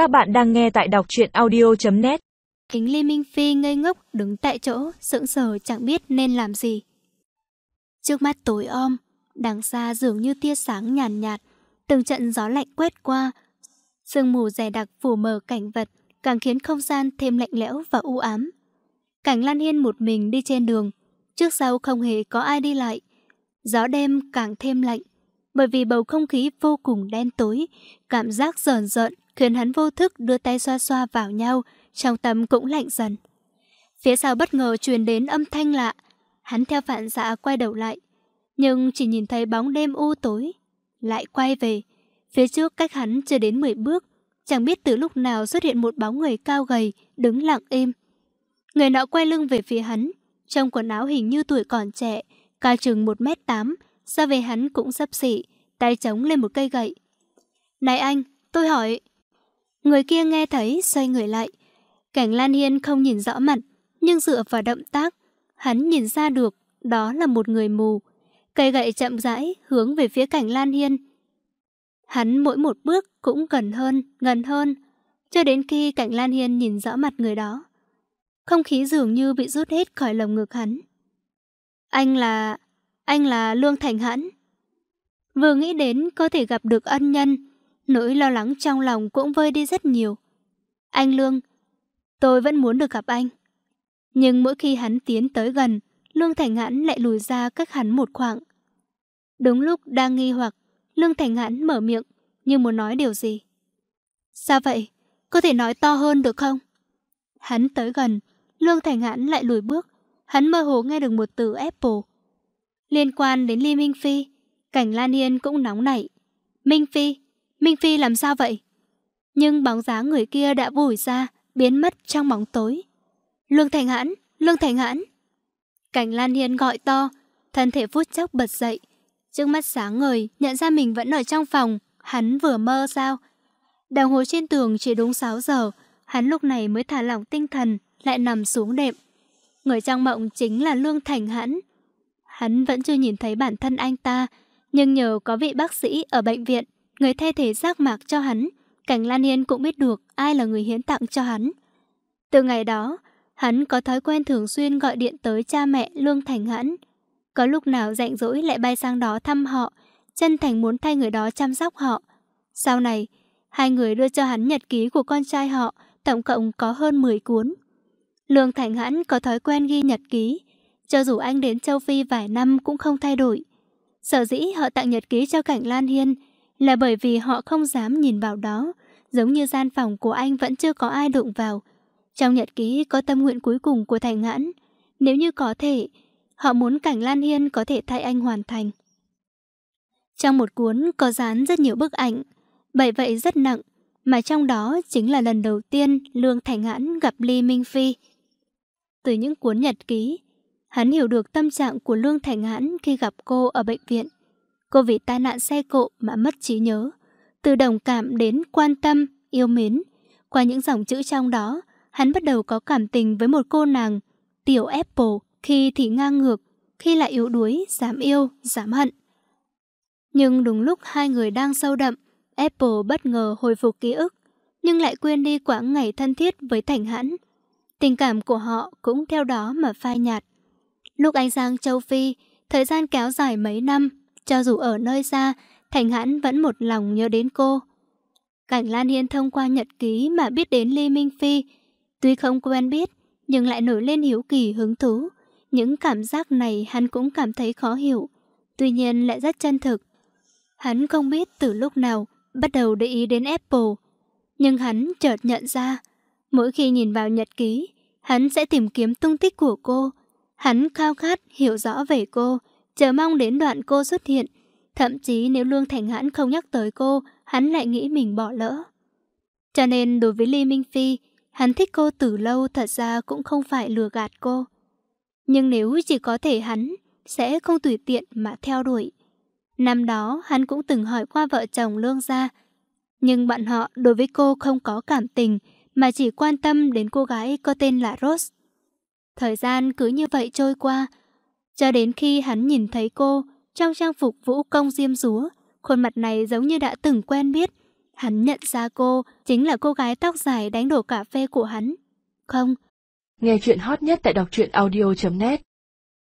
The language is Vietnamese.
Các bạn đang nghe tại đọc truyện audio.net Kính Lê Minh Phi ngây ngốc đứng tại chỗ, sững sờ chẳng biết nên làm gì. Trước mắt tối om, đằng xa dường như tia sáng nhàn nhạt, từng trận gió lạnh quét qua. Sương mù dày đặc phủ mờ cảnh vật, càng khiến không gian thêm lạnh lẽo và u ám. Cảnh Lan Hiên một mình đi trên đường, trước sau không hề có ai đi lại. Gió đêm càng thêm lạnh, bởi vì bầu không khí vô cùng đen tối, cảm giác rờn rợn khiến hắn vô thức đưa tay xoa xoa vào nhau, trong tâm cũng lạnh dần. Phía sau bất ngờ truyền đến âm thanh lạ, hắn theo phản xạ quay đầu lại, nhưng chỉ nhìn thấy bóng đêm u tối. Lại quay về, phía trước cách hắn chưa đến 10 bước, chẳng biết từ lúc nào xuất hiện một bóng người cao gầy, đứng lặng im. Người nọ quay lưng về phía hắn, trong quần áo hình như tuổi còn trẻ, cao chừng 1m8, ra về hắn cũng sắp xỉ, tay chống lên một cây gậy. Này anh, tôi hỏi... Người kia nghe thấy, xoay người lại. Cảnh Lan Hiên không nhìn rõ mặt, nhưng dựa vào động tác, hắn nhìn ra được đó là một người mù. Cây gậy chậm rãi hướng về phía cảnh Lan Hiên. Hắn mỗi một bước cũng gần hơn, gần hơn, cho đến khi cảnh Lan Hiên nhìn rõ mặt người đó. Không khí dường như bị rút hết khỏi lồng ngực hắn. Anh là anh là Lương Thành Hãn. Vừa nghĩ đến có thể gặp được ân nhân, nỗi lo lắng trong lòng cũng vơi đi rất nhiều. Anh Lương, tôi vẫn muốn được gặp anh. Nhưng mỗi khi hắn tiến tới gần, Lương Thành Hãn lại lùi ra cách hắn một khoảng. Đúng lúc đang nghi hoặc, Lương Thành Hãn mở miệng, như muốn nói điều gì. Sao vậy? Có thể nói to hơn được không? Hắn tới gần, Lương Thành Hãn lại lùi bước, hắn mơ hồ nghe được một từ Apple. Liên quan đến Ly Minh Phi, cảnh Lan Hiên cũng nóng nảy. Minh Phi, Minh Phi làm sao vậy? Nhưng bóng dáng người kia đã vùi ra, biến mất trong bóng tối. Lương Thành Hãn, Lương Thành Hãn. Cảnh Lan Hiên gọi to, thân thể phút chốc bật dậy. Trước mắt sáng ngời, nhận ra mình vẫn ở trong phòng, hắn vừa mơ sao? Đồng hồ trên tường chỉ đúng 6 giờ, hắn lúc này mới thả lỏng tinh thần, lại nằm xuống đệm. Người trong mộng chính là Lương Thành Hãn. Hắn vẫn chưa nhìn thấy bản thân anh ta, nhưng nhờ có vị bác sĩ ở bệnh viện người thay thế giác mạc cho hắn, Cảnh Lan Hiên cũng biết được ai là người hiến tặng cho hắn. Từ ngày đó, hắn có thói quen thường xuyên gọi điện tới cha mẹ Lương Thành Hãn. Có lúc nào rảnh rỗi lại bay sang đó thăm họ, chân thành muốn thay người đó chăm sóc họ. Sau này, hai người đưa cho hắn nhật ký của con trai họ, tổng cộng có hơn 10 cuốn. Lương Thành Hãn có thói quen ghi nhật ký, cho dù anh đến châu Phi vài năm cũng không thay đổi. Sở dĩ họ tặng nhật ký cho Cảnh Lan Hiên là bởi vì họ không dám nhìn vào đó, giống như gian phòng của anh vẫn chưa có ai đụng vào. Trong nhật ký có tâm nguyện cuối cùng của Thành Ngãn, nếu như có thể, họ muốn cảnh Lan Hiên có thể thay anh hoàn thành. Trong một cuốn có dán rất nhiều bức ảnh, bởi vậy rất nặng, mà trong đó chính là lần đầu tiên Lương Thành Hãn gặp Ly Minh Phi. Từ những cuốn nhật ký, hắn hiểu được tâm trạng của Lương Thành Hãn khi gặp cô ở bệnh viện. Cô vì tai nạn xe cộ mà mất trí nhớ. Từ đồng cảm đến quan tâm, yêu mến. Qua những dòng chữ trong đó, hắn bắt đầu có cảm tình với một cô nàng, tiểu Apple, khi thì ngang ngược, khi lại yếu đuối, dám yêu, dám hận. Nhưng đúng lúc hai người đang sâu đậm, Apple bất ngờ hồi phục ký ức, nhưng lại quên đi quãng ngày thân thiết với Thành Hãn. Tình cảm của họ cũng theo đó mà phai nhạt. Lúc anh sang châu Phi, thời gian kéo dài mấy năm, cho dù ở nơi xa, Thành Hãn vẫn một lòng nhớ đến cô. Cảnh Lan Hiên thông qua nhật ký mà biết đến Ly Minh Phi. Tuy không quen biết, nhưng lại nổi lên hiếu kỳ hứng thú. Những cảm giác này hắn cũng cảm thấy khó hiểu, tuy nhiên lại rất chân thực. Hắn không biết từ lúc nào bắt đầu để ý đến Apple. Nhưng hắn chợt nhận ra, mỗi khi nhìn vào nhật ký, hắn sẽ tìm kiếm tung tích của cô. Hắn khao khát hiểu rõ về cô, chờ mong đến đoạn cô xuất hiện. Thậm chí nếu Lương Thành Hãn không nhắc tới cô, hắn lại nghĩ mình bỏ lỡ. Cho nên đối với Ly Minh Phi, hắn thích cô từ lâu thật ra cũng không phải lừa gạt cô. Nhưng nếu chỉ có thể hắn, sẽ không tùy tiện mà theo đuổi. Năm đó, hắn cũng từng hỏi qua vợ chồng Lương gia. Nhưng bạn họ đối với cô không có cảm tình, mà chỉ quan tâm đến cô gái có tên là Rose. Thời gian cứ như vậy trôi qua, cho đến khi hắn nhìn thấy cô trong trang phục vũ công diêm rúa, khuôn mặt này giống như đã từng quen biết. Hắn nhận ra cô chính là cô gái tóc dài đánh đổ cà phê của hắn. Không. Nghe chuyện hot nhất tại đọc truyện audio.net